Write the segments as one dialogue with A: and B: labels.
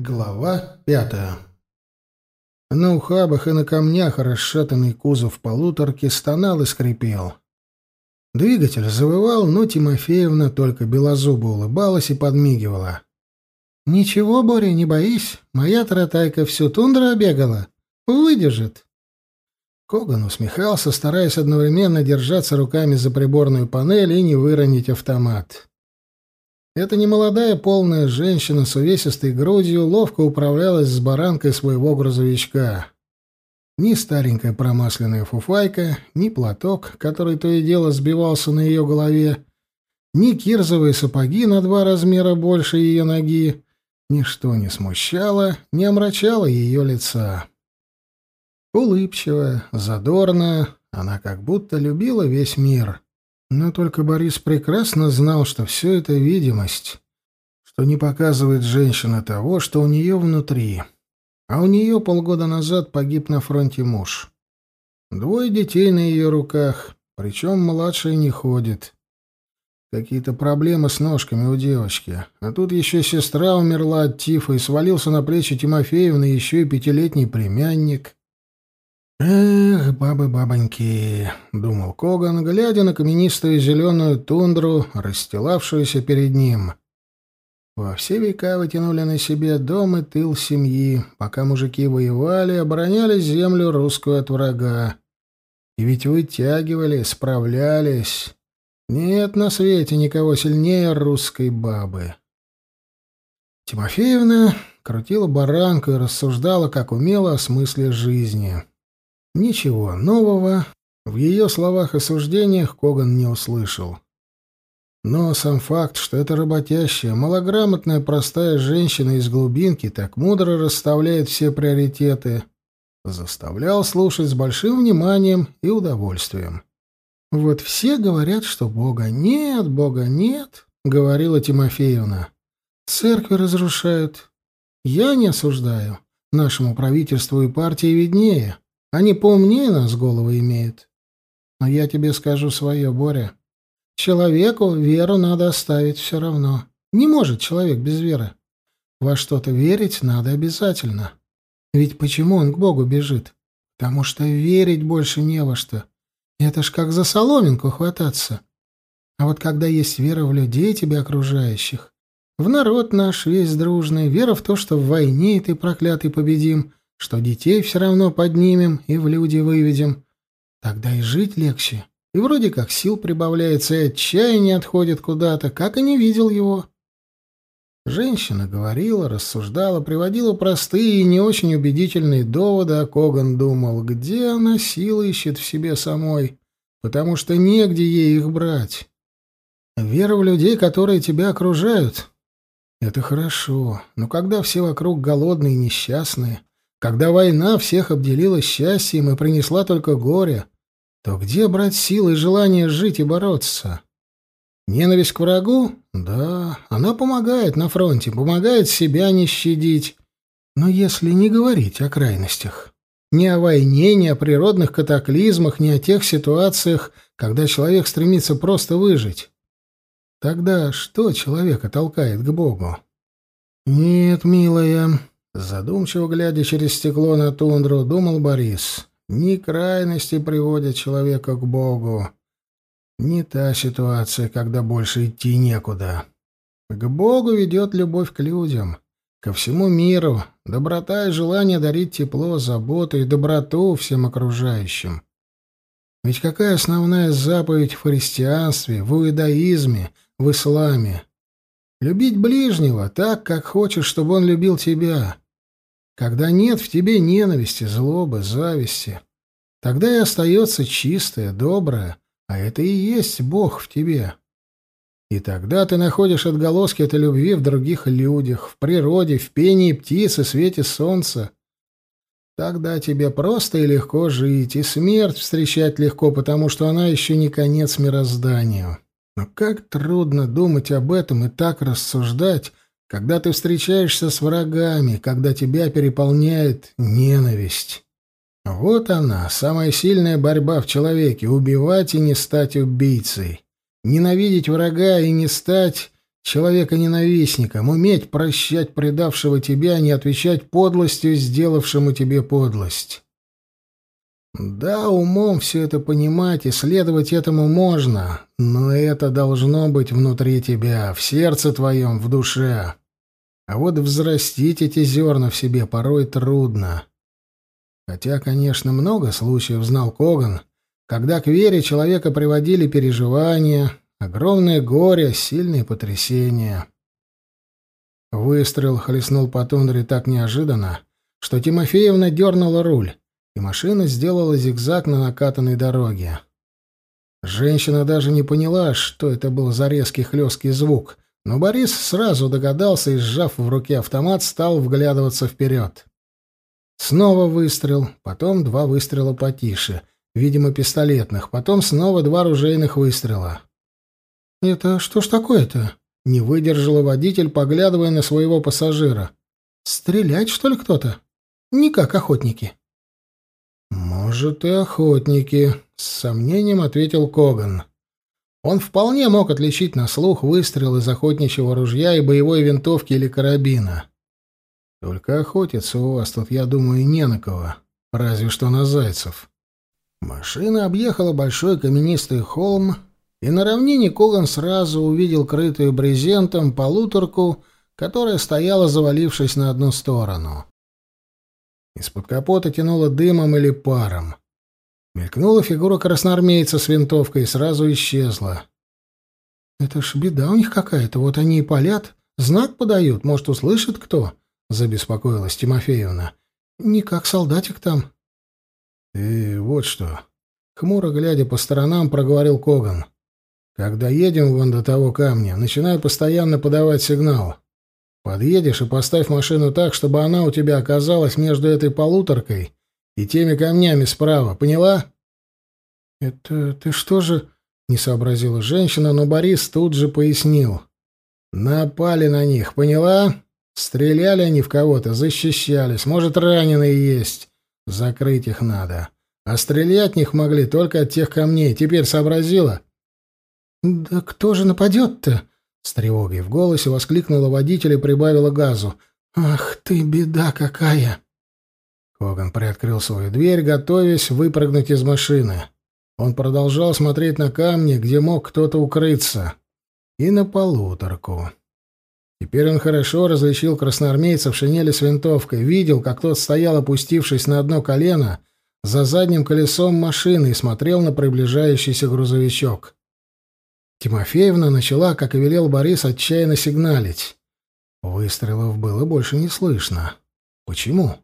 A: Глава пятая. На ухабах и на камнях расшатанный кузов полуторки стонал и скрипел. Двигатель завывал, но Тимофеевна только белозубо улыбалась и подмигивала. «Ничего, Боря, не боись. Моя таратайка всю тундру обегала. Выдержит». Коган усмехался, стараясь одновременно держаться руками за приборную панель и не выронить автомат. Эта немолодая полная женщина с увесистой грудью ловко управлялась с баранкой своего грузовичка. Ни старенькая промасленная фуфайка, ни платок, который то и дело сбивался на ее голове, ни кирзовые сапоги на два размера больше ее ноги, ничто не смущало, не омрачало ее лица. Улыбчивая, задорная, она как будто любила весь мир — но только Борис прекрасно знал, что все это видимость, что не показывает женщина того, что у нее внутри. А у нее полгода назад погиб на фронте муж. Двое детей на ее руках, причем младший не ходит. Какие-то проблемы с ножками у девочки. А тут еще сестра умерла от тифа и свалился на плечи Тимофеевны еще и пятилетний племянник. «Эх, бабы-бабоньки!» — думал Коган, глядя на каменистую зеленую тундру, расстилавшуюся перед ним. Во все века вытянули на себе дом и тыл семьи, пока мужики воевали, обороняли землю русскую от врага. И ведь вытягивали, справлялись. Нет на свете никого сильнее русской бабы. Тимофеевна крутила баранку и рассуждала, как умела о смысле жизни. Ничего нового в ее словах и суждениях Коган не услышал. Но сам факт, что эта работящая, малограмотная, простая женщина из глубинки так мудро расставляет все приоритеты, заставлял слушать с большим вниманием и удовольствием. «Вот все говорят, что Бога нет, Бога нет», — говорила Тимофеевна. «Церкви разрушают. Я не осуждаю. Нашему правительству и партии виднее. Они поумнее нас головы имеют. Но я тебе скажу свое, Боря. Человеку веру надо оставить все равно. Не может человек без веры. Во что-то верить надо обязательно. Ведь почему он к Богу бежит? Потому что верить больше не во что. Это ж как за соломинку хвататься. А вот когда есть вера в людей, тебя окружающих, в народ наш весь дружный, вера в то, что в войне ты проклятый победим — что детей все равно поднимем и в люди выведем. Тогда и жить легче. И вроде как сил прибавляется, и отчаяние отходит куда-то, как и не видел его. Женщина говорила, рассуждала, приводила простые и не очень убедительные доводы, а Коган думал, где она силы ищет в себе самой, потому что негде ей их брать. Вера в людей, которые тебя окружают, — это хорошо, но когда все вокруг голодные и несчастные, когда война всех обделила счастьем и принесла только горе, то где брать силы и желание жить и бороться? Ненависть к врагу? Да, она помогает на фронте, помогает себя не щадить. Но если не говорить о крайностях, ни о войне, ни о природных катаклизмах, ни о тех ситуациях, когда человек стремится просто выжить, тогда что человека толкает к Богу? Нет, милая, Задумчиво глядя через стекло на тундру, думал Борис. Ни крайности приводят человека к Богу, ни та ситуация, когда больше идти некуда. К Богу ведет любовь к людям, ко всему миру, доброта и желание дарить тепло, заботу и доброту всем окружающим. Ведь какая основная заповедь в христианстве, в иудаизме, в исламе? Любить ближнего так, как хочешь, чтобы он любил тебя. Когда нет в тебе ненависти, злобы, зависти, тогда и остается чистое, доброе, а это и есть Бог в тебе. И тогда ты находишь отголоски этой любви в других людях, в природе, в пении птиц и свете солнца. Тогда тебе просто и легко жить, и смерть встречать легко, потому что она еще не конец мирозданию. Но как трудно думать об этом и так рассуждать, когда ты встречаешься с врагами, когда тебя переполняет ненависть. Вот она, самая сильная борьба в человеке — убивать и не стать убийцей. Ненавидеть врага и не стать человека-ненавистником, уметь прощать предавшего тебя, а не отвечать подлостью, сделавшему тебе подлость. Да, умом все это понимать и следовать этому можно, но это должно быть внутри тебя, в сердце твоем, в душе. А вот взрастить эти зерна в себе порой трудно. Хотя, конечно, много случаев знал Коган, когда к вере человека приводили переживания, огромное горе, сильные потрясения. Выстрел хлестнул по тундре так неожиданно, что Тимофеевна дернула руль, и машина сделала зигзаг на накатанной дороге. Женщина даже не поняла, что это был за резкий хлесткий звук, но Борис сразу догадался и, сжав в руке автомат, стал вглядываться вперед. Снова выстрел, потом два выстрела потише, видимо, пистолетных, потом снова два ружейных выстрела. «Это что ж такое-то?» — не выдержала водитель, поглядывая на своего пассажира. «Стрелять, что ли, кто-то? Не как охотники». «Может, и охотники», — с сомнением ответил Коган. Он вполне мог отличить на слух выстрел из охотничьего ружья и боевой винтовки или карабина. Только охотиться у вас тут, я думаю, не на кого, разве что на зайцев. Машина объехала большой каменистый холм, и на равнине Коган сразу увидел крытую брезентом полуторку, которая стояла, завалившись на одну сторону. Из-под капота тянуло дымом или паром. Мелькнула фигура красноармейца с винтовкой и сразу исчезла. «Это ж беда у них какая-то, вот они и палят, знак подают, может, услышит кто?» — забеспокоилась Тимофеевна. «Не как солдатик там». «Ты вот что...» — хмуро глядя по сторонам, проговорил Коган. «Когда едем вон до того камня, начинай постоянно подавать сигнал. Подъедешь и поставь машину так, чтобы она у тебя оказалась между этой полуторкой и теми камнями справа, поняла?» «Это ты что же...» — не сообразила женщина, но Борис тут же пояснил. «Напали на них, поняла? Стреляли они в кого-то, защищались, может, раненые есть. Закрыть их надо. А стрелять них могли только от тех камней. Теперь сообразила?» «Да кто же нападет-то?» С тревогой в голосе воскликнула водитель и прибавила газу. «Ах ты, беда какая!» Коган приоткрыл свою дверь, готовясь выпрыгнуть из машины. Он продолжал смотреть на камни, где мог кто-то укрыться, и на полуторку. Теперь он хорошо различил красноармейца в шинели с винтовкой, видел, как тот стоял, опустившись на одно колено, за задним колесом машины и смотрел на приближающийся грузовичок. Тимофеевна начала, как и велел Борис, отчаянно сигналить. Выстрелов было больше не слышно. Почему?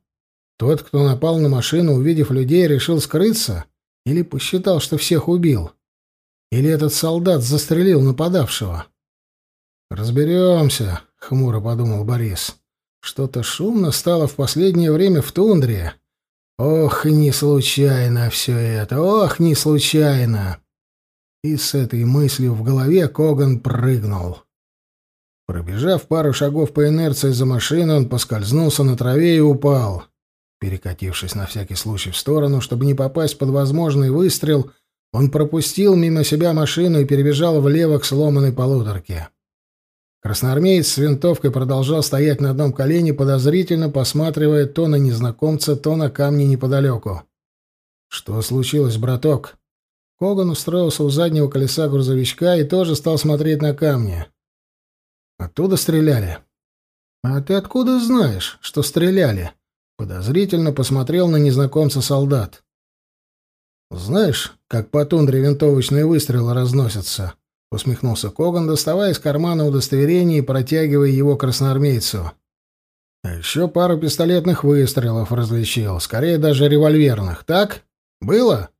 A: Тот, кто напал на машину, увидев людей, решил скрыться? Или посчитал, что всех убил? Или этот солдат застрелил нападавшего? «Разберемся», — хмуро подумал Борис. «Что-то шумно стало в последнее время в тундре. Ох, не случайно все это, ох, не случайно!» И с этой мыслью в голове Коган прыгнул. Пробежав пару шагов по инерции за машиной, он поскользнулся на траве и упал. Перекатившись на всякий случай в сторону, чтобы не попасть под возможный выстрел, он пропустил мимо себя машину и перебежал влево к сломанной полуторке. Красноармеец с винтовкой продолжал стоять на одном колене, подозрительно посматривая то на незнакомца, то на камни неподалеку. «Что случилось, браток?» Коган устроился у заднего колеса грузовичка и тоже стал смотреть на камни. «Оттуда стреляли?» «А ты откуда знаешь, что стреляли?» Подозрительно посмотрел на незнакомца солдат. «Знаешь, как по тундре винтовочные выстрелы разносятся?» — усмехнулся Коган, доставая из кармана удостоверение и протягивая его красноармейцу. «А еще пару пистолетных выстрелов различил, скорее даже револьверных, так? Было?»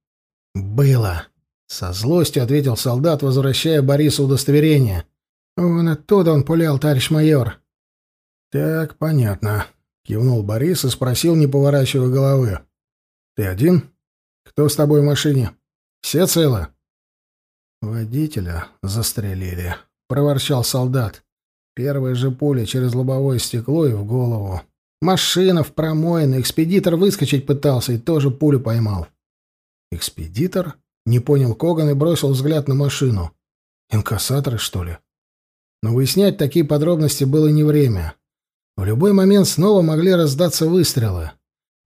A: «Было», — со злостью ответил солдат, возвращая Борису удостоверение. «Вон оттуда он пулял, товарищ майор». «Так, понятно», Кивнул Борис и спросил, не поворачивая головы. «Ты один? Кто с тобой в машине? Все целы?» «Водителя застрелили», — проворчал солдат. Первая же пуля через лобовое стекло и в голову. Машина в промоину, экспедитор выскочить пытался и тоже пулю поймал. «Экспедитор?» — не понял Коган и бросил взгляд на машину. «Инкассаторы, что ли?» но выяснять такие подробности было не время. В любой момент снова могли раздаться выстрелы.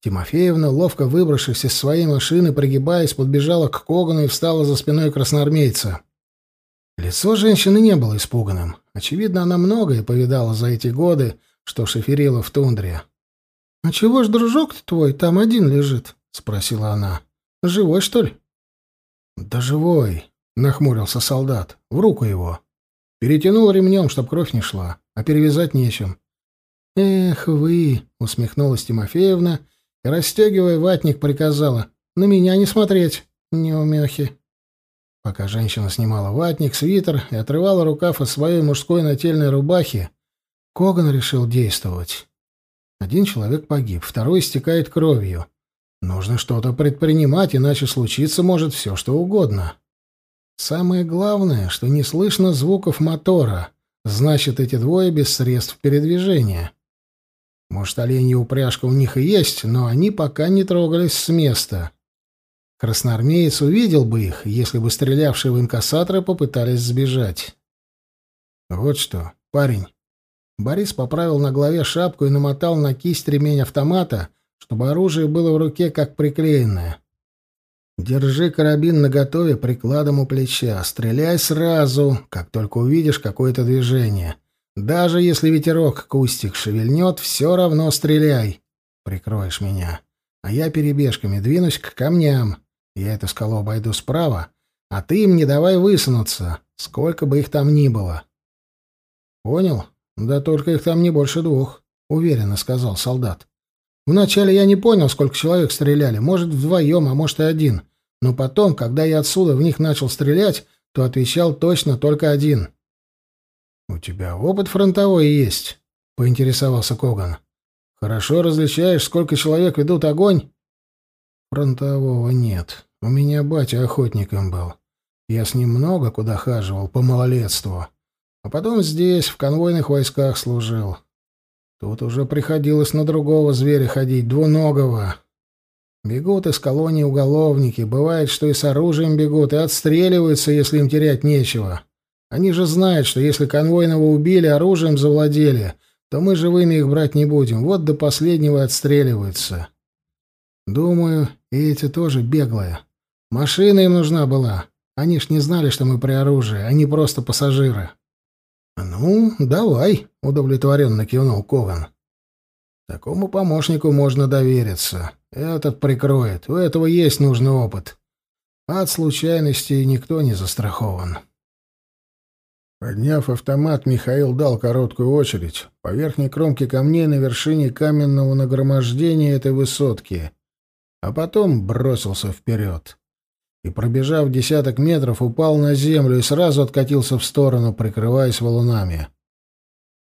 A: Тимофеевна, ловко выбравшись из своей машины, пригибаясь, подбежала к Когану и встала за спиной красноармейца. Лицо женщины не было испуганным. Очевидно, она многое повидала за эти годы, что шоферила в тундре. «А чего ж дружок твой там один лежит?» — спросила она. «Живой, что ли?» «Да живой», — нахмурился солдат. «В руку его. Перетянул ремнем, чтоб кровь не шла, а перевязать нечем». «Эх вы!» — усмехнулась Тимофеевна и, расстегивая ватник, приказала. «На меня не смотреть, неумехи». Пока женщина снимала ватник, свитер и отрывала рукав от своей мужской нательной рубахи, Коган решил действовать. Один человек погиб, второй истекает кровью. Нужно что-то предпринимать, иначе случиться может все, что угодно. Самое главное, что не слышно звуков мотора. Значит, эти двое без средств передвижения. Может, оленья упряжка у них и есть, но они пока не трогались с места. Красноармеец увидел бы их, если бы стрелявшие в инкассаторы попытались сбежать. «Вот что, парень». Борис поправил на голове шапку и намотал на кисть ремень автомата, чтобы оружие было в руке как приклеенное. «Держи карабин наготове прикладом у плеча. Стреляй сразу, как только увидишь какое-то движение. Даже если ветерок кустик шевельнет, все равно стреляй. Прикроешь меня. А я перебежками двинусь к камням. Я эту скалу обойду справа, а ты им не давай высунуться, сколько бы их там ни было. Понял? Да только их там не больше двух, уверенно сказал солдат. Вначале я не понял, сколько человек стреляли, может, вдвоем, а может и один. Но потом, когда я отсюда в них начал стрелять, то отвечал точно только один. «У тебя опыт фронтовой есть?» — поинтересовался Коган. «Хорошо различаешь, сколько человек ведут огонь?» Фронтового нет. У меня батя охотником был. Я с ним много куда хаживал по малолетству. А потом здесь, в конвойных войсках служил. Тут уже приходилось на другого зверя ходить, двуногого. Бегут из колонии уголовники. Бывает, что и с оружием бегут, и отстреливаются, если им терять нечего. Они же знают, что если конвойного убили, оружием завладели, то мы живыми их брать не будем. Вот до последнего отстреливаются. Думаю, и эти тоже беглые. Машина им нужна была. Они ж не знали, что мы при оружии, они просто пассажиры. Ну, давай, удовлетворенно кивнул Кован. Такому помощнику можно довериться. Этот прикроет. У этого есть нужный опыт. От случайностей никто не застрахован. Подняв автомат, Михаил дал короткую очередь по верхней кромке камней на вершине каменного нагромождения этой высотки — а потом бросился вперед. И, пробежав десяток метров, упал на землю и сразу откатился в сторону, прикрываясь валунами.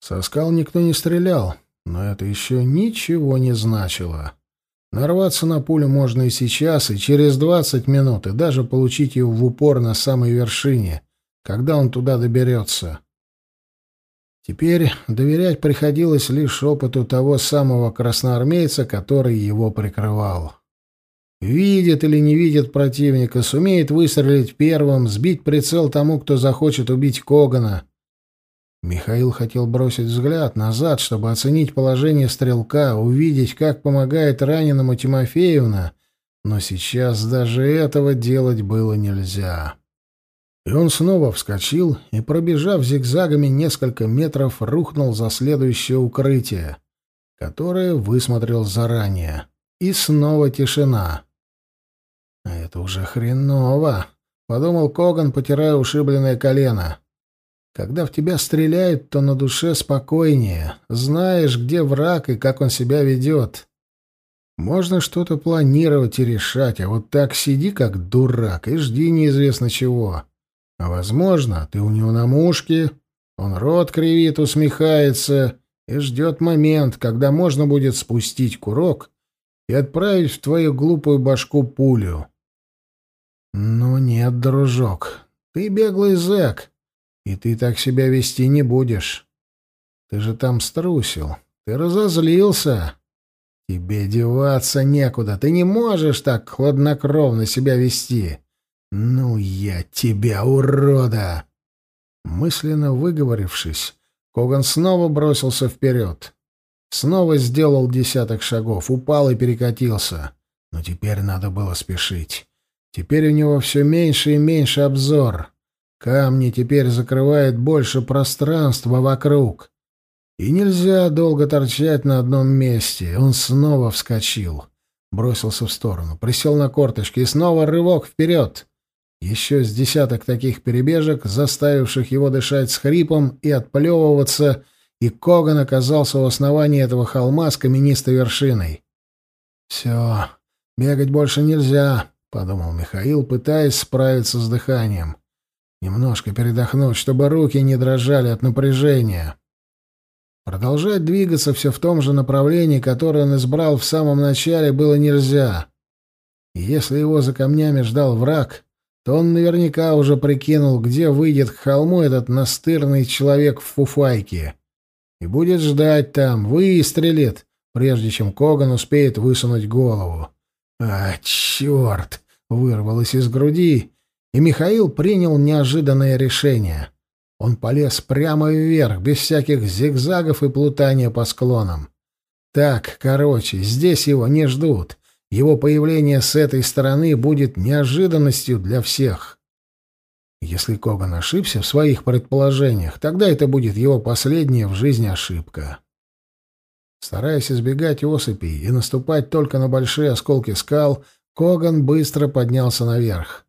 A: Со скал никто не стрелял, но это еще ничего не значило. Нарваться на пулю можно и сейчас, и через двадцать минут, и даже получить ее в упор на самой вершине, когда он туда доберется. Теперь доверять приходилось лишь опыту того самого красноармейца, который его прикрывал. Видит или не видит противника, сумеет выстрелить первым, сбить прицел тому, кто захочет убить Когана. Михаил хотел бросить взгляд назад, чтобы оценить положение стрелка, увидеть, как помогает раненому Тимофеевна, но сейчас даже этого делать было нельзя. И он снова вскочил и, пробежав зигзагами несколько метров, рухнул за следующее укрытие, которое высмотрел заранее. И снова тишина. Это уже хреново, подумал Коган, потирая ушибленное колено. Когда в тебя стреляют, то на душе спокойнее, знаешь, где враг и как он себя ведет. Можно что-то планировать и решать, а вот так сиди как дурак и жди неизвестно чего. А возможно, ты у него на мушке, он рот кривит, усмехается и ждет момент, когда можно будет спустить курок и отправить в твою глупую башку пулю. «Ну нет, дружок, ты беглый зэк, и ты так себя вести не будешь. Ты же там струсил, ты разозлился. Тебе деваться некуда, ты не можешь так хладнокровно себя вести. Ну я тебя, урода!» Мысленно выговорившись, Коган снова бросился вперед. Снова сделал десяток шагов, упал и перекатился. Но теперь надо было спешить. Теперь у него все меньше и меньше обзор. Камни теперь закрывают больше пространства вокруг. И нельзя долго торчать на одном месте. Он снова вскочил. Бросился в сторону, присел на корточки и снова рывок вперед. Еще с десяток таких перебежек, заставивших его дышать с хрипом и отплевываться, и Коган оказался у основания этого холма с каменистой вершиной. «Все, бегать больше нельзя», — подумал Михаил, пытаясь справиться с дыханием. «Немножко передохнуть, чтобы руки не дрожали от напряжения». Продолжать двигаться все в том же направлении, которое он избрал в самом начале, было нельзя. И если его за камнями ждал враг, то он наверняка уже прикинул, где выйдет к холму этот настырный человек в фуфайке. И будет ждать там, выстрелит, прежде чем Коган успеет высунуть голову. «А, черт!» — вырвалось из груди, и Михаил принял неожиданное решение. Он полез прямо вверх, без всяких зигзагов и плутания по склонам. Так, короче, здесь его не ждут. Его появление с этой стороны будет неожиданностью для всех. Если Коган ошибся в своих предположениях, тогда это будет его последняя в жизни ошибка. Стараясь избегать осыпей и наступать только на большие осколки скал, Коган быстро поднялся наверх.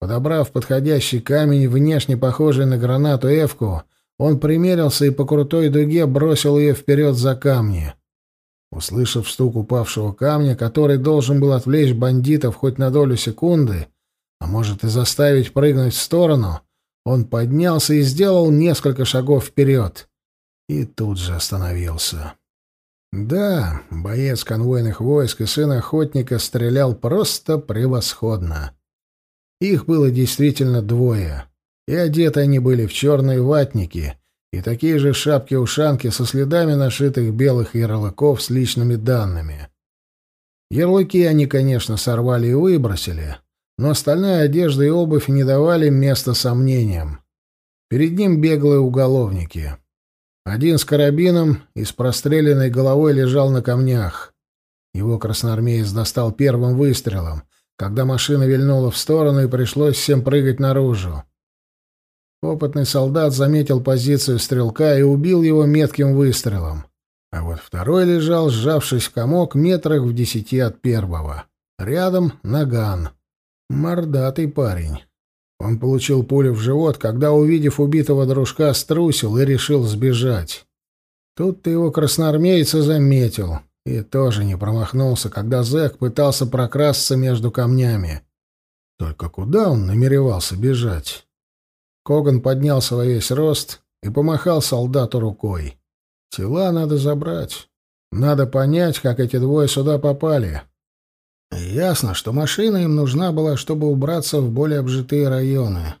A: Подобрав подходящий камень, внешне похожий на гранату Эвку, он примерился и по крутой дуге бросил ее вперед за камни. Услышав стук упавшего камня, который должен был отвлечь бандитов хоть на долю секунды, а может и заставить прыгнуть в сторону, он поднялся и сделал несколько шагов вперед. И тут же остановился. Да, боец конвойных войск и сын охотника стрелял просто превосходно. Их было действительно двое, и одеты они были в черные ватники, и такие же шапки-ушанки со следами нашитых белых ярлыков с личными данными. Ярлыки они, конечно, сорвали и выбросили, но остальная одежда и обувь не давали места сомнениям. Перед ним беглые уголовники. Один с карабином и с простреленной головой лежал на камнях. Его красноармеец достал первым выстрелом, когда машина вильнула в сторону и пришлось всем прыгать наружу. Опытный солдат заметил позицию стрелка и убил его метким выстрелом. А вот второй лежал, сжавшись в комок, метрах в десяти от первого. Рядом — наган. Мордатый парень. Он получил пулю в живот, когда, увидев убитого дружка, струсил и решил сбежать. Тут-то его красноармейца заметил и тоже не промахнулся, когда зэк пытался прокрасться между камнями. Только куда он намеревался бежать? Коган поднялся во весь рост и помахал солдату рукой. Тела надо забрать. Надо понять, как эти двое сюда попали. Ясно, что машина им нужна была, чтобы убраться в более обжитые районы.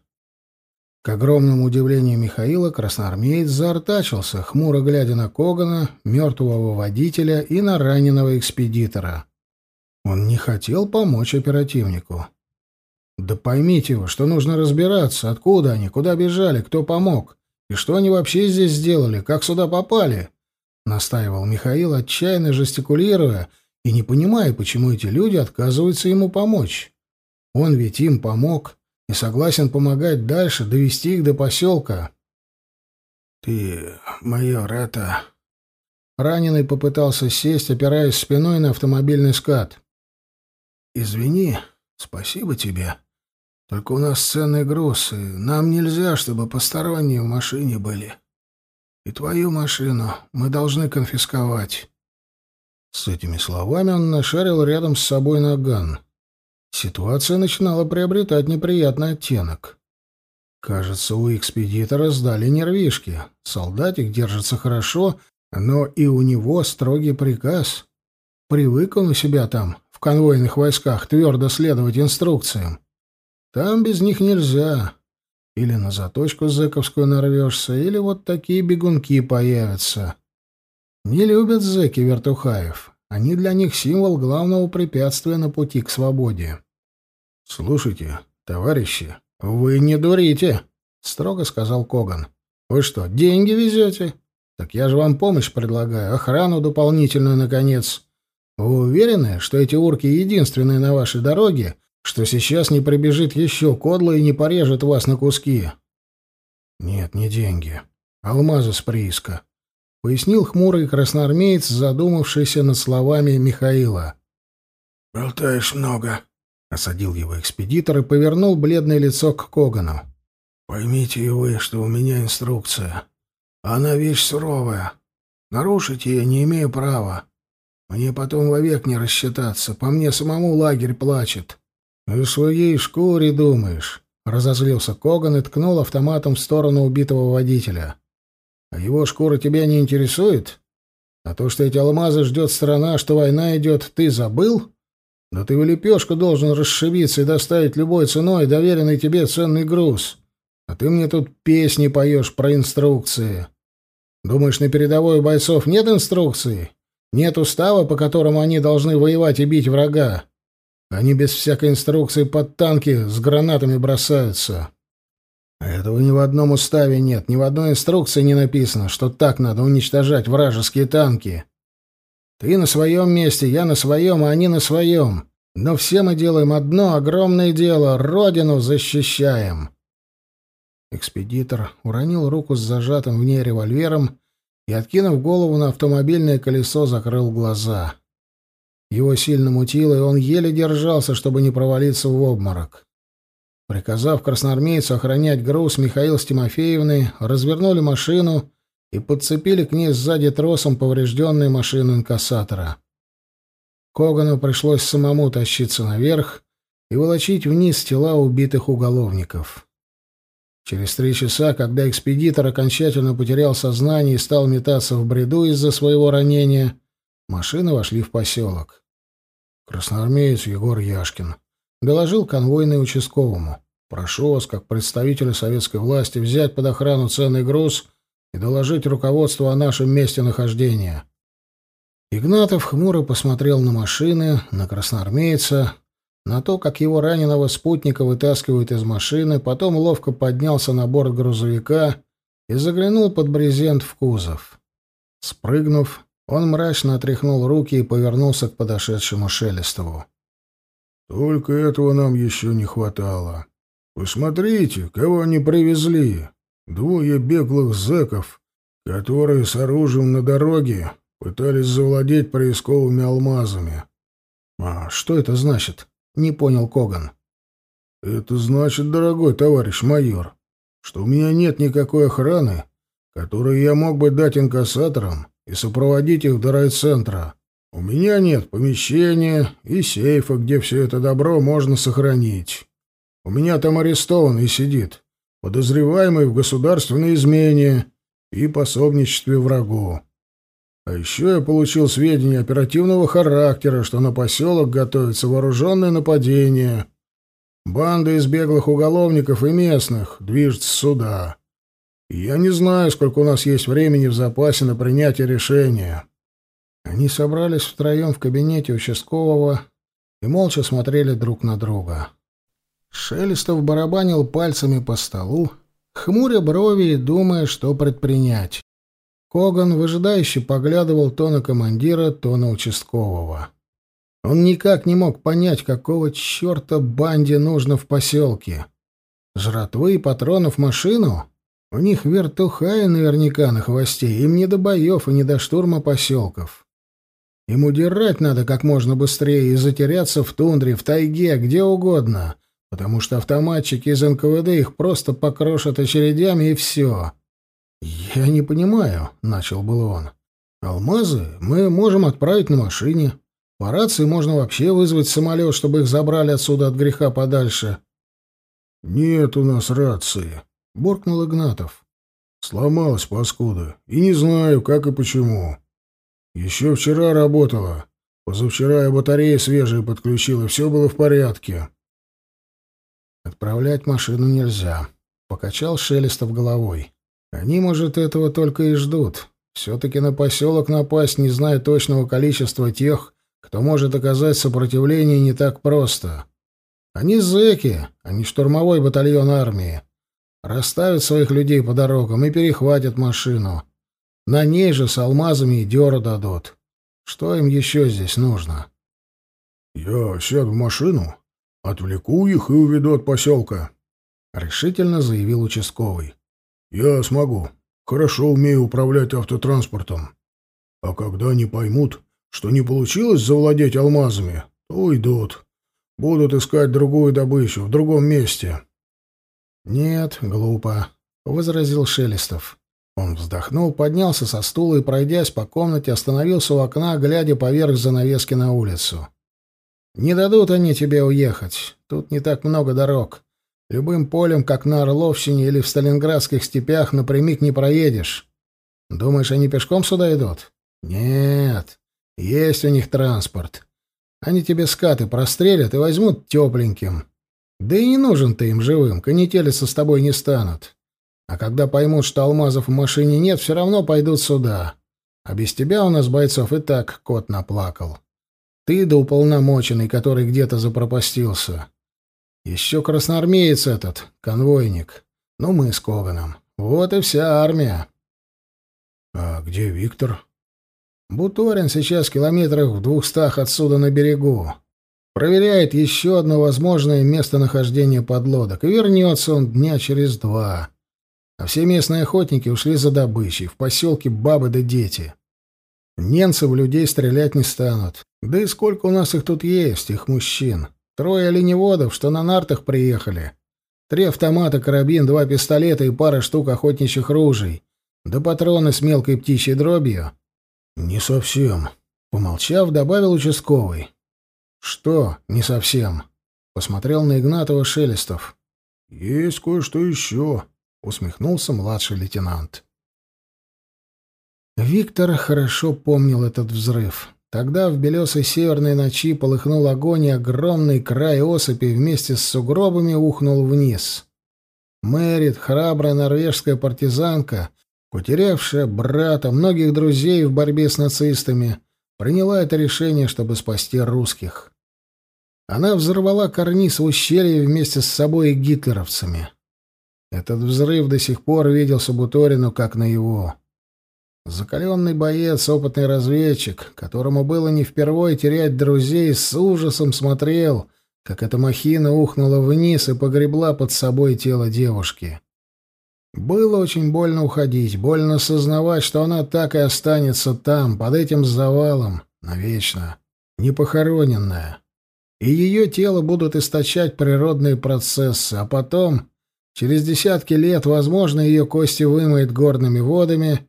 A: К огромному удивлению Михаила красноармеец заортачился, хмуро глядя на Когана, мертвого водителя и на раненого экспедитора. Он не хотел помочь оперативнику. Да поймите вы, что нужно разбираться, откуда они, куда бежали, кто помог, и что они вообще здесь сделали, как сюда попали, — настаивал Михаил, отчаянно жестикулируя и не понимая, почему эти люди отказываются ему помочь. Он ведь им помог и согласен помогать дальше, довести их до поселка. — Ты, майор, это... Раненый попытался сесть, опираясь спиной на автомобильный скат. — Извини, спасибо тебе. Только у нас ценный груз, и нам нельзя, чтобы посторонние в машине были. И твою машину мы должны конфисковать. С этими словами он нашарил рядом с собой наган. Ситуация начинала приобретать неприятный оттенок. Кажется, у экспедитора сдали нервишки. Солдатик держится хорошо, но и у него строгий приказ. Привык он у себя там, в конвойных войсках, твердо следовать инструкциям. Там без них нельзя. Или на заточку зэковскую нарвешься, или вот такие бегунки появятся. Не любят зэки вертухаев. Они для них символ главного препятствия на пути к свободе. Слушайте, товарищи, вы не дурите. —— строго сказал Коган. «Вы что, деньги везете? Так я же вам помощь предлагаю, охрану дополнительную, наконец. Вы уверены, что эти урки единственные на вашей дороге, что сейчас не прибежит еще кодло и не порежет вас на куски?» «Нет, не деньги. Алмазы с прииска», — пояснил хмурый красноармеец, задумавшийся над словами Михаила.
B: «Болтаешь много», — осадил его экспедитор и повернул бледное лицо к Когану. «Поймите и вы, что у меня инструкция. Она вещь суровая. Нарушить ее не имею права. Мне потом вовек не рассчитаться. По мне самому лагерь плачет».
A: «О своей шкуре думаешь?» — разозлился Коган и ткнул автоматом в сторону убитого водителя. «А его шкура тебя не интересует? А то, что эти алмазы ждет страна, что война идет, ты забыл?» Да ты в лепешку должен расшибиться и доставить любой ценой доверенный тебе ценный груз. А ты мне тут песни поешь про инструкции. Думаешь, на передовой у бойцов нет инструкции? Нет устава, по которому они должны воевать и бить врага? Они без всякой инструкции под танки с гранатами бросаются. Этого ни в одном уставе нет, ни в одной инструкции не написано, что так надо уничтожать вражеские танки. Ты на своем месте, я на своем, а они на своем. Но все мы делаем одно огромное дело — Родину защищаем. Экспедитор уронил руку с зажатым в ней револьвером и, откинув голову на автомобильное колесо, закрыл глаза. Его сильно мутило, и он еле держался, чтобы не провалиться в обморок. Приказав красноармейцу охранять груз, Михаил с Тимофеевной развернули машину и подцепили к ней сзади тросом поврежденную машину инкассатора. Когану пришлось самому тащиться наверх и волочить вниз тела убитых уголовников. Через три часа, когда экспедитор окончательно потерял сознание и стал метаться в бреду из-за своего ранения, машины вошли в поселок. Красноармеец Егор Яшкин доложил конвойный участковому. «Прошу вас, как представителя советской власти, взять под охрану ценный груз — и доложить руководству о нашем месте нахождения. Игнатов хмуро посмотрел на машины, на красноармейца, на то, как его раненого спутника вытаскивают из машины, потом ловко поднялся на борт грузовика и заглянул под брезент в кузов. Спрыгнув, он мрачно отряхнул руки и повернулся к подошедшему Шелестову.
B: «Только этого нам еще не хватало. Посмотрите, кого они привезли. Двое беглых зэков, которые с оружием на дороге пытались завладеть поисковыми алмазами.
A: «А что это значит?» — не понял Коган.
B: «Это значит, дорогой товарищ майор, что у меня нет никакой охраны, которую я мог бы дать инкассаторам и сопроводить их до райцентра. У меня нет помещения и сейфа, где все это добро можно сохранить. У меня там арестованный сидит, подозреваемый в государственной измене и пособничестве врагу. А еще я получил сведения оперативного характера, что на поселок готовится вооруженное нападение. Банда из беглых уголовников и местных движется сюда. Я не знаю, сколько у нас есть времени в запасе на принятие решения.
A: Они собрались втроем в кабинете участкового и молча смотрели друг на друга. Шелестов барабанил пальцами по столу, хмуря брови и думая, что предпринять. Коган выжидающе поглядывал то на командира, то на участкового. Он никак не мог понять, какого черта банде нужно в поселке. Жратвы и патронов машину? У них вертухая наверняка на хвосте, им не до боев и не до штурма поселков. Им удирать надо как можно быстрее и затеряться в тундре, в тайге, где угодно — потому что автоматчики из НКВД их просто покрошат очередями и все. «Я не понимаю», — начал был он. «Алмазы мы можем отправить на машине. По рации можно вообще вызвать самолет, чтобы их забрали отсюда от греха подальше».
B: «Нет у нас рации», — буркнул Игнатов. «Сломалась, паскуда, и не знаю, как и почему. Еще вчера работала. Позавчера я батареи свежие подключил, и все было в порядке».
A: Отправлять машину нельзя. Покачал Шелестов головой. Они, может, этого только и ждут. Все-таки на поселок напасть, не зная точного количества тех, кто может оказать сопротивление, не так просто. Они зэки, они штурмовой батальон армии. Расставят своих людей по дорогам и перехватят машину. На ней же с алмазами и дёру дадут. Что им еще здесь нужно?
B: — Я сяду в машину, отвлеку их и уведу от поселка, — решительно заявил участковый. — Я смогу. Хорошо умею управлять автотранспортом. А когда они поймут, что не получилось завладеть алмазами, то уйдут. Будут искать другую добычу в другом месте.
A: Нет, глупо, возразил Шелестов. Он вздохнул, поднялся со стула и, пройдясь по комнате, остановился у окна, глядя поверх занавески на улицу. Не дадут они тебе уехать. Тут не так много дорог. Любым полем, как на Орловщине или в Сталинградских степях, напрямик не проедешь. Думаешь, они пешком сюда идут? Нет. Есть у них транспорт. Они тебе скаты прострелят и возьмут тепленьким. Да и не нужен ты им живым, конетелиться с тобой не станут. А когда поймут, что алмазов в машине нет, все равно пойдут сюда. А без тебя у нас бойцов и так кот наплакал. Ты да уполномоченный, который где-то запропастился. Еще красноармеец этот, конвойник. Ну, мы с Коганом. Вот и вся армия.
B: — А где Виктор?
A: Буторин сейчас километрах в двухстах отсюда на берегу. Проверяет еще одно возможное местонахождение подлодок, и вернется он дня через два. А все местные охотники ушли за добычей, в поселке бабы да дети. Немцы в людей стрелять не станут. Да и сколько у нас их тут есть, их мужчин. Трое оленеводов, что на нартах приехали. Три автомата, карабин, два пистолета и пара штук охотничьих ружей. Да патроны с мелкой птичьей дробью.
B: «Не совсем», —
A: помолчав, добавил участковый. «Что не совсем?» — посмотрел на Игнатова Шелестов.
B: «Есть кое-что еще», —
A: усмехнулся младший лейтенант. Виктор хорошо помнил этот взрыв. Тогда в белесой северной ночи полыхнул огонь, и огромный край осыпи вместе с сугробами ухнул вниз. Мэрит, храбрая норвежская партизанка, потерявшая брата, многих друзей в борьбе с нацистами, приняла это решение, чтобы спасти русских. Она взорвала карниз в ущелье вместе с собой и гитлеровцами. Этот взрыв до сих пор виделся Буторину как на его. Закаленный боец, опытный разведчик, которому было не впервые терять друзей, с ужасом смотрел, как эта махина ухнула вниз и погребла под собой тело девушки. Было очень больно уходить, больно осознавать, что она так и останется там, под этим завалом, навечно, непохороненная. И ее тело будут источать природные процессы, а потом, через десятки лет, возможно, ее кости вымоет горными водами,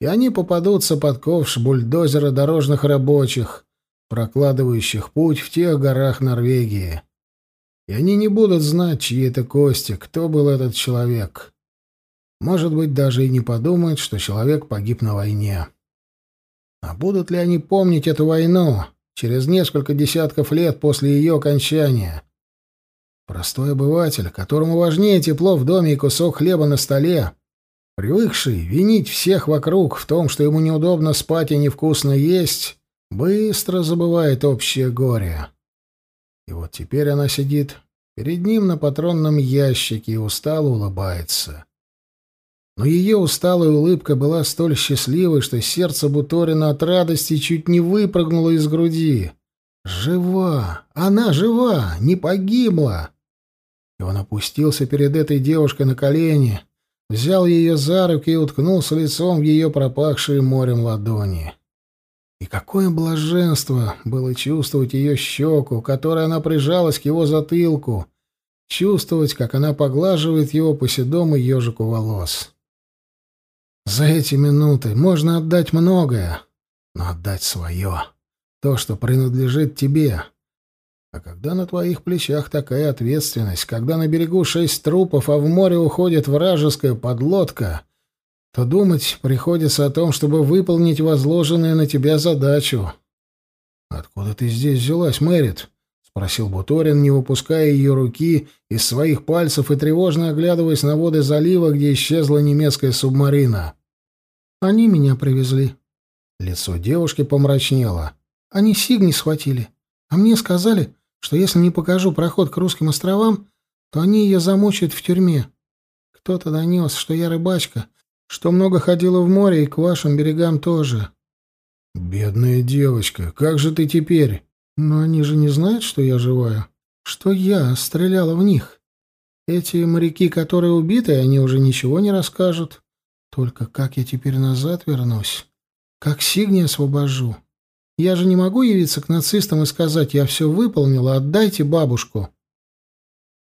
A: и они попадутся под ковш бульдозера дорожных рабочих, прокладывающих путь в тех горах Норвегии. И они не будут знать, чьи это кости, кто был этот человек. Может быть, даже и не подумают, что человек погиб на войне. А будут ли они помнить эту войну через несколько десятков лет после ее окончания? Простой обыватель, которому важнее тепло в доме и кусок хлеба на столе, привыкший винить всех вокруг в том, что ему неудобно спать и невкусно есть, быстро забывает общее горе. И вот теперь она сидит перед ним на патронном ящике и устало улыбается. Но ее усталая улыбка была столь счастливой, что сердце Буторина от радости чуть не выпрыгнуло из груди. «Жива! Она жива! Не погибла!» И он опустился перед этой девушкой на колени, взял ее за руки и уткнулся лицом в ее пропахшие морем ладони. И какое блаженство было чувствовать ее щеку, которой она прижалась к его затылку, чувствовать, как она поглаживает его по седому ежику волос. За эти минуты можно отдать многое, но отдать свое, то, что принадлежит тебе. А когда на твоих плечах такая ответственность, когда на берегу шесть трупов, а в море уходит вражеская подлодка, то думать приходится о том, чтобы выполнить возложенную на тебя задачу. «Откуда ты здесь взялась, Мэрит?» — спросил Буторин, не выпуская ее руки из своих пальцев и тревожно оглядываясь на воды залива, где исчезла немецкая субмарина. Они меня привезли. Лицо девушки помрачнело. Они Сигни схватили. А мне сказали, что если не покажу проход к русским островам, то они ее замучают в тюрьме. Кто-то донес, что я рыбачка, что много ходила в море и к вашим берегам тоже.
B: Бедная девочка, как же ты теперь?
A: Но они же не знают, что я живая, что я стреляла в них. Эти моряки, которые убиты, они уже ничего не расскажут. Только как я теперь назад вернусь? Как Сигни освобожу? Я же не могу явиться к нацистам и сказать, я все выполнила, отдайте бабушку.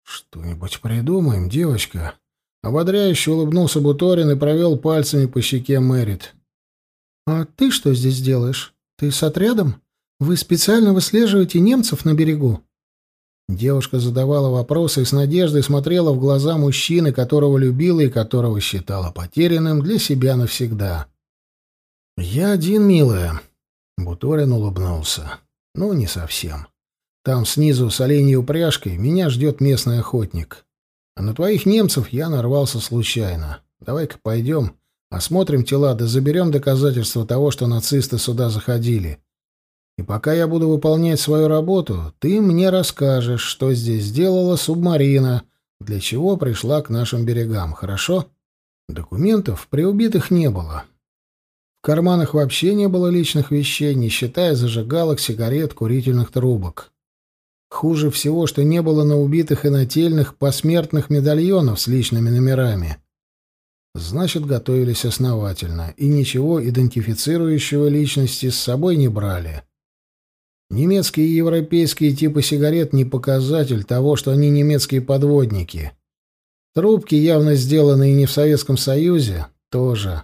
B: Что-нибудь придумаем, девочка. Ободряюще улыбнулся Буторин и провел пальцами по щеке Мэрит.
A: «А ты что здесь делаешь? Ты с отрядом? Вы специально выслеживаете немцев на берегу?» Девушка задавала вопросы и с надеждой смотрела в глаза мужчины, которого любила и которого считала потерянным для себя навсегда. «Я один, милая», — Буторин улыбнулся. «Ну, не совсем. Там снизу с оленьей упряжкой меня ждет местный охотник. А на твоих немцев я нарвался случайно. Давай-ка пойдем, осмотрим тела, да заберем доказательства того, что нацисты сюда заходили. И пока я буду выполнять свою работу, ты мне расскажешь, что здесь сделала субмарина, для чего пришла к нашим берегам, хорошо? Документов при убитых не было. Карманах вообще не было личных вещей, не считая зажигалок, сигарет, курительных трубок. Хуже всего, что не было на убитых и нательных посмертных медальонов с личными номерами. Значит, готовились основательно, и ничего идентифицирующего личности с собой не брали. Немецкие и европейские типы сигарет не показатель того, что они немецкие подводники. Трубки, явно сделанные не в Советском Союзе, тоже.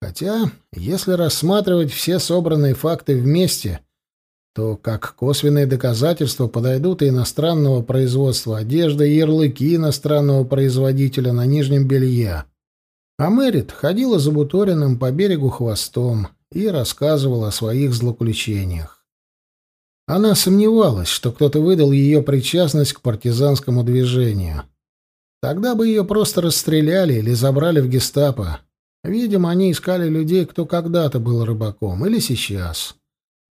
A: Хотя, если рассматривать все собранные факты вместе, то как косвенные доказательства подойдут и иностранного производства одежды, и ярлыки иностранного производителя на нижнем белье. А Мэрит ходила за Буториным по берегу хвостом и рассказывала о своих злоключениях. Она сомневалась, что кто-то выдал ее причастность к партизанскому движению. Тогда бы ее просто расстреляли или забрали в гестапо. Видимо, они искали людей, кто когда-то был рыбаком или сейчас.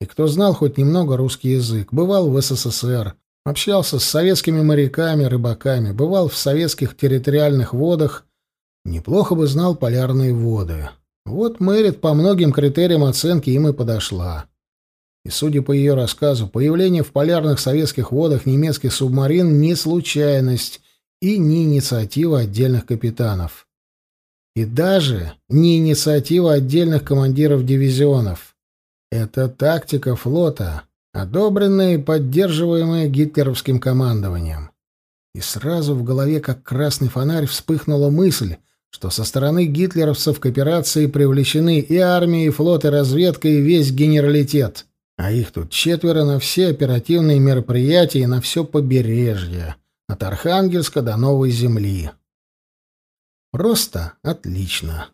A: И кто знал хоть немного русский язык, бывал в СССР, общался с советскими моряками, рыбаками, бывал в советских территориальных водах, неплохо бы знал полярные воды. Вот Мэрит по многим критериям оценки им и подошла. И, судя по ее рассказу, появление в полярных советских водах немецких субмарин не случайность и не инициатива отдельных капитанов. И даже не инициатива отдельных командиров дивизионов. Это тактика флота, одобренная и поддерживаемая гитлеровским командованием. И сразу в голове, как красный фонарь, вспыхнула мысль, что со стороны гитлеровцев к операции привлечены и армия, и флот, и разведка, и весь генералитет. А их тут четверо на все оперативные мероприятия и на все побережье, от Архангельска до Новой Земли. Просто отлично.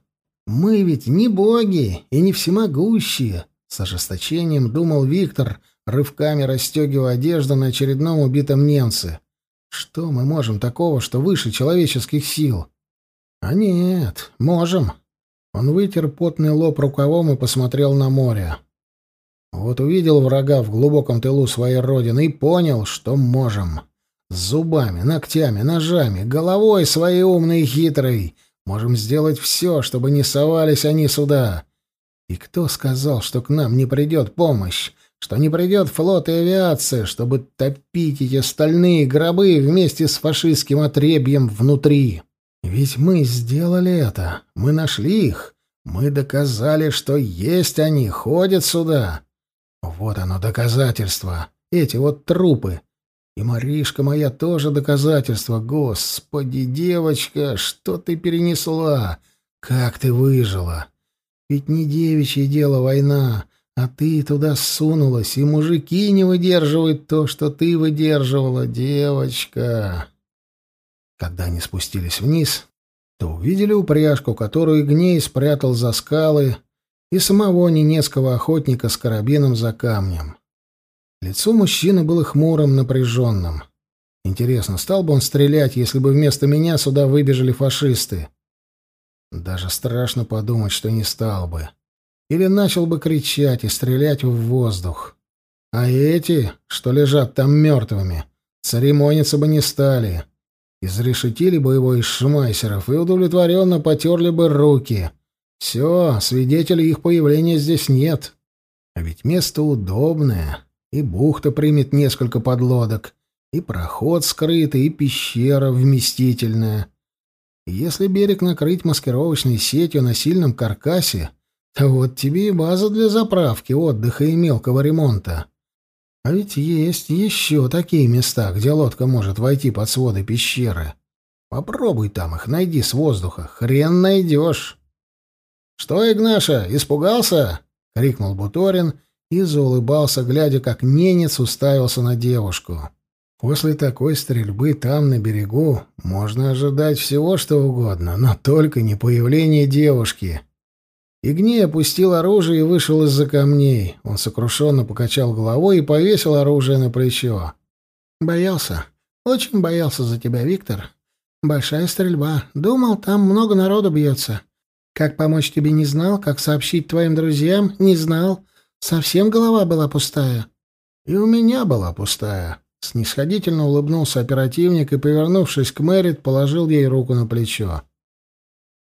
A: Мы ведь не боги и не всемогущие, с ожесточением думал Виктор, рывками расстегивая одежду на очередном убитом немце. Что мы можем такого, что выше человеческих сил? А нет, можем. Он вытер потный лоб рукавом и посмотрел на море. Вот увидел врага в глубоком тылу своей родины и понял, что можем. Зубами, ногтями, ножами, головой своей умной и хитрой. Можем сделать все, чтобы не совались они сюда. И кто сказал, что к нам не придет помощь? Что не придет флот и авиация, чтобы топить эти стальные гробы вместе с фашистским отребьем внутри? Ведь мы сделали это. Мы нашли их. Мы доказали, что есть они, ходят сюда. Вот оно, доказательство. Эти вот трупы. И Маришка моя тоже доказательство. Господи, девочка, что ты перенесла? Как ты выжила? Ведь не девичье дело война, а ты туда сунулась, и мужики не выдерживают то, что ты выдерживала, девочка. Когда они спустились вниз, то увидели упряжку, которую Гней спрятал за скалы, и самого ненецкого охотника с карабином за камнем. Лицо мужчины было хмурым, напряженным. Интересно, стал бы он стрелять, если бы вместо меня сюда выбежали фашисты? Даже страшно подумать, что не стал бы. Или начал бы кричать и стрелять в воздух. А эти, что лежат там мертвыми, церемониться бы не стали. изрешетили бы его из шмайсеров и удовлетворенно потерли бы руки. Все, свидетелей их появления здесь нет. А ведь место удобное, и бухта примет несколько подлодок, и проход скрытый, и пещера вместительная. Если берег накрыть маскировочной сетью на сильном каркасе, то вот тебе и база для заправки, отдыха и мелкого ремонта. А ведь есть еще такие места, где лодка может войти под своды пещеры. Попробуй там их, найди с воздуха. Хрен найдешь. — Что, Игнаша, испугался? — крикнул Буторин и заулыбался, глядя, как ненец уставился на девушку. После такой стрельбы там, на берегу, можно ожидать всего, что угодно, но только не появление девушки. Игней опустил оружие и вышел из-за камней. Он сокрушенно покачал головой и повесил оружие на плечо. «Боялся. Очень боялся за тебя, Виктор. Большая стрельба. Думал, там много народу бьется. Как помочь тебе не знал, как сообщить твоим друзьям не знал. Совсем голова была пустая». «И у меня была пустая». Снисходительно улыбнулся оперативник и, повернувшись к Мэрит, положил ей руку на плечо.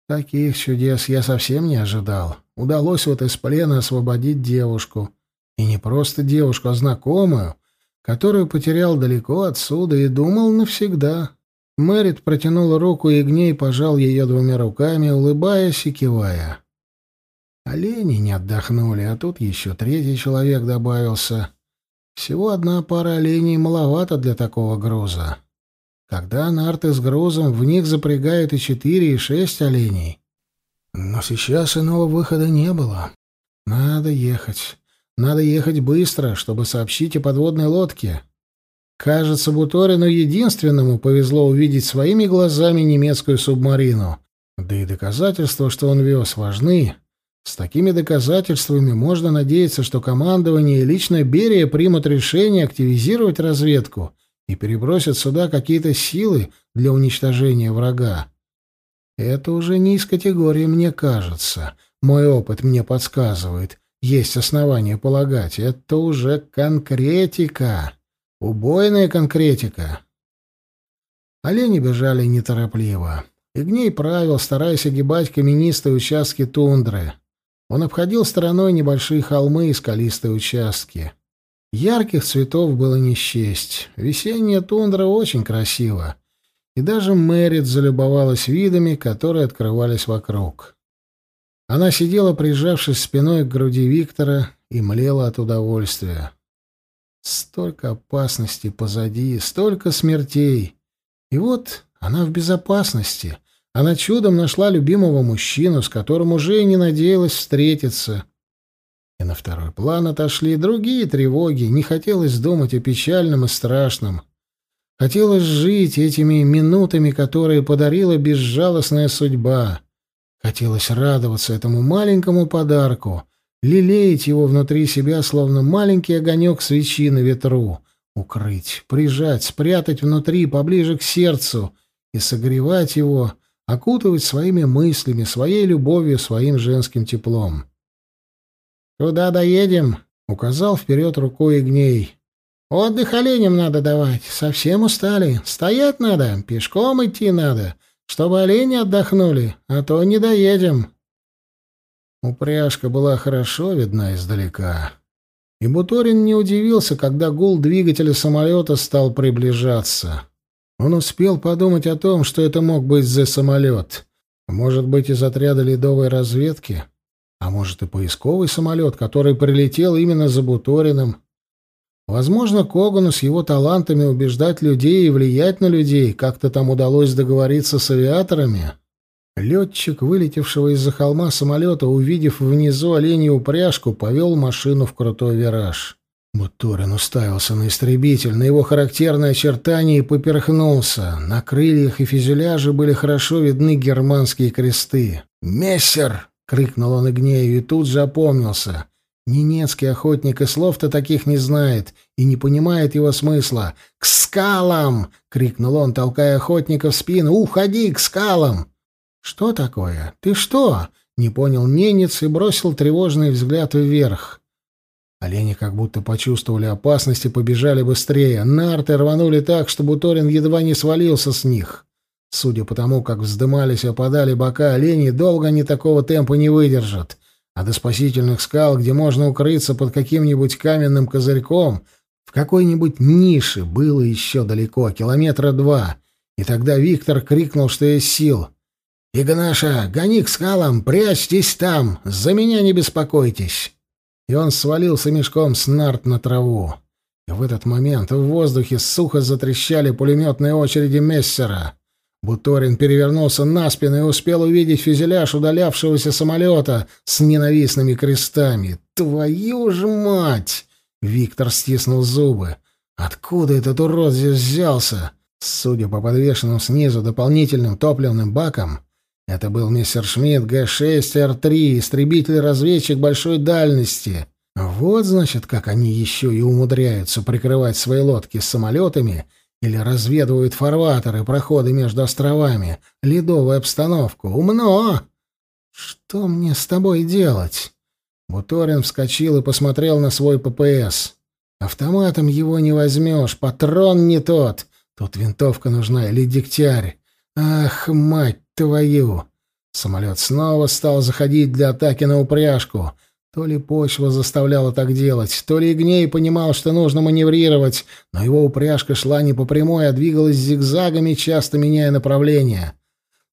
A: Таких чудес я совсем не ожидал. Удалось вот из плена освободить девушку. И не просто девушку, а знакомую, которую потерял далеко отсюда и думал навсегда. Мэрит протянула руку и Игней пожал ее двумя руками, улыбаясь и кивая. Олени не отдохнули, а тут еще третий человек добавился. Всего одна пара оленей маловато для такого груза. Когда нарты с грузом, в них запрягают и четыре, и шесть оленей. Но сейчас иного выхода не было. Надо ехать. Надо ехать быстро, чтобы сообщить о подводной лодке. Кажется, Буторину единственному повезло увидеть своими глазами немецкую субмарину. Да и доказательства, что он вез, важны. С такими доказательствами можно надеяться, что командование и лично Берия примут решение активизировать разведку и перебросят сюда какие-то силы для уничтожения врага. Это уже не из категории «мне кажется». Мой опыт мне подсказывает. Есть основания полагать. Это уже конкретика. Убойная конкретика. Олени бежали неторопливо. Игней правил, стараясь огибать каменистые участки тундры. Он обходил стороной небольшие холмы и скалистые участки. Ярких цветов было не счесть. Весенняя тундра очень красива. И даже Мэрит залюбовалась видами, которые открывались вокруг. Она сидела, прижавшись спиной к груди Виктора, и млела от удовольствия. Столько опасностей позади, столько смертей. И вот она в безопасности. Она чудом нашла любимого мужчину, с которым уже и не надеялась встретиться. И на второй план отошли другие тревоги, не хотелось думать о печальном и страшном. Хотелось жить этими минутами, которые подарила безжалостная судьба. Хотелось радоваться этому маленькому подарку, лелеять его внутри себя, словно маленький огонек свечи на ветру, укрыть, прижать, спрятать внутри, поближе к сердцу и согревать его, окутывать своими мыслями, своей любовью, своим женским теплом. «Куда доедем?» — указал вперед рукой Игней. «Отдых оленям надо давать. Совсем устали. Стоять надо, пешком идти надо, чтобы олени отдохнули, а то не доедем». Упряжка была хорошо видна издалека. И Буторин не удивился, когда гул двигателя самолета стал приближаться. Он успел подумать о том, что это мог быть за самолет. Может быть, из отряда ледовой разведки? А может и поисковый самолет, который прилетел именно за Буториным. Возможно, Когану с его талантами убеждать людей и влиять на людей как-то там удалось договориться с авиаторами. Летчик, вылетевшего из-за холма самолета, увидев внизу оленью упряжку, повел машину в крутой вираж. Буторин уставился на истребитель, на его характерные очертания и поперхнулся. На крыльях и фюзеляже были хорошо видны германские кресты. «Мессер!» крикнул он Игнею и тут же опомнился. Ненецкий охотник и слов-то таких не знает и не понимает его смысла. «К скалам!» — крикнул он, толкая охотника в спину. «Уходи к скалам!» «Что такое? Ты что?» — не понял ненец и бросил тревожный взгляд вверх. Олени как будто почувствовали опасность и побежали быстрее. Нарты рванули так, что Буторин едва не свалился с них. Судя по тому, как вздымались и опадали бока оленей, долго они такого темпа не выдержат. А до спасительных скал, где можно укрыться под каким-нибудь каменным козырьком, в какой-нибудь нише было еще далеко, километра два. И тогда Виктор крикнул, что есть сил. «Игнаша, гони к скалам, прячьтесь там, за меня не беспокойтесь!» И он свалился мешком с нарт на траву. И в этот момент в воздухе сухо затрещали пулеметные очереди Мессера. Буторин перевернулся на спину и успел увидеть фюзеляж удалявшегося самолета с ненавистными крестами. «Твою ж мать!» Виктор стиснул зубы. «Откуда этот урод здесь взялся?» Судя по подвешенным снизу дополнительным топливным бакам, это был мистер Шмидт Г-6Р-3, истребитель-разведчик большой дальности. Вот, значит, как они еще и умудряются прикрывать свои лодки с самолетами или разведывают фарватеры, проходы между островами, ледовую обстановку. Умно! Что мне с тобой делать? Буторин вскочил и посмотрел на свой ППС. Автоматом его не возьмешь, патрон не тот. Тут винтовка нужна или дегтярь. Ах, мать твою! Самолет снова стал заходить для атаки на упряжку. То ли почва заставляла так делать, то ли Игней понимал, что нужно маневрировать, но его упряжка шла не по прямой, а двигалась зигзагами, часто меняя направление.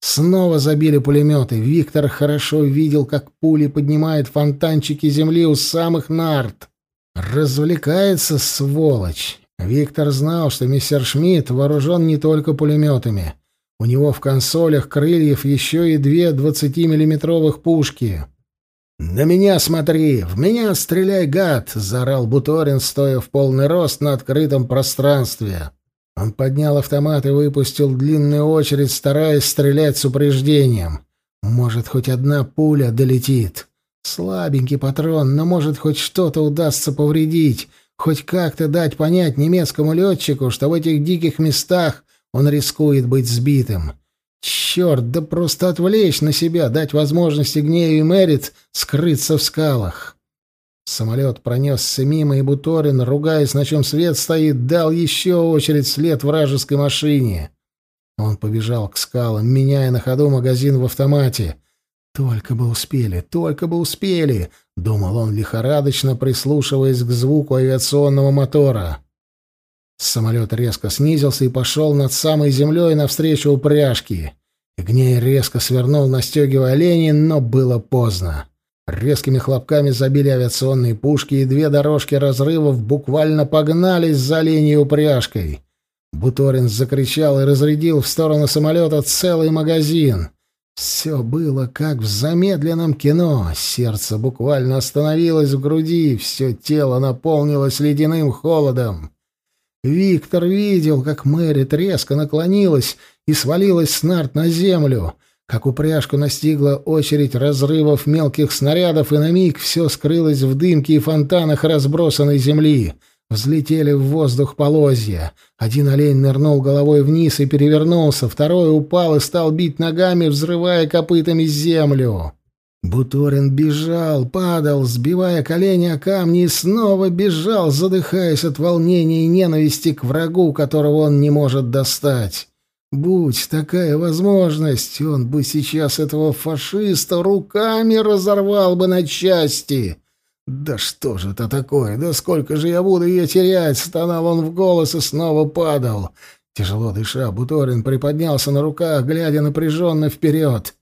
A: Снова забили пулеметы. Виктор хорошо видел, как пули поднимают фонтанчики земли у самых нарт. Развлекается, сволочь. Виктор знал, что мистер Шмидт вооружен не только пулеметами. У него в консолях крыльев еще и две двадцатимиллиметровых пушки. «На меня смотри! В меня стреляй, гад!» — заорал Буторин, стоя в полный рост на открытом пространстве. Он поднял автомат и выпустил длинную очередь, стараясь стрелять с упреждением. Может, хоть одна пуля долетит. Слабенький патрон, но, может, хоть что-то удастся повредить, хоть как-то дать понять немецкому летчику, что в этих диких местах он рискует быть сбитым. Черт, да просто отвлечь на себя, дать возможность Игнею и Мэрит скрыться в скалах. Самолет пронесся мимо, и Буторин, ругаясь, на чем свет стоит, дал еще очередь вслед вражеской машине. Он побежал к скалам, меняя на ходу магазин в автомате. «Только бы успели, только бы успели!» — думал он лихорадочно, прислушиваясь к звуку авиационного мотора. Самолет резко снизился и пошел над самой землей навстречу упряжки. Игней резко свернул, настегивая оленей, но было поздно. Резкими хлопками забили авиационные пушки, и две дорожки разрывов буквально погнались за оленей упряжкой. Буторин закричал и разрядил в сторону самолета целый магазин. Все было как в замедленном кино. Сердце буквально остановилось в груди, все тело наполнилось ледяным холодом. Виктор видел, как Мэрит резко наклонилась и свалилась с нарт на землю, как упряжку настигла очередь разрывов мелких снарядов, и на миг все скрылось в дымке и фонтанах разбросанной земли. Взлетели в воздух полозья. Один олень нырнул головой вниз и перевернулся, второй упал и стал бить ногами, взрывая копытами землю. Буторин бежал, падал, сбивая колени о камни, и снова бежал, задыхаясь от волнения и ненависти к врагу, которого он не может достать. Будь такая возможность, он бы сейчас этого фашиста руками разорвал бы на части. «Да что же это такое? Да сколько же я буду ее терять?» — стонал он в голос и снова падал. Тяжело дыша, Буторин приподнялся на руках, глядя напряженно вперед.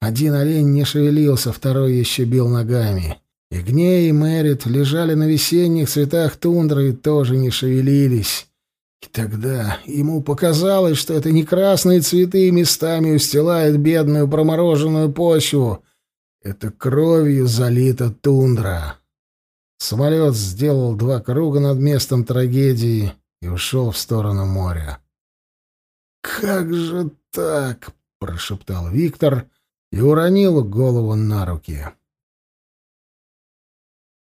A: Один олень не шевелился, второй еще бил ногами. Игней и Мэрит лежали на весенних цветах тундры и тоже не шевелились. И тогда ему показалось, что это не красные цветы местами устилают бедную промороженную почву. Это кровью залита тундра. Самолет сделал два круга над местом трагедии и ушел в сторону моря. «Как же так?» — прошептал Виктор — и уронил голову на руки.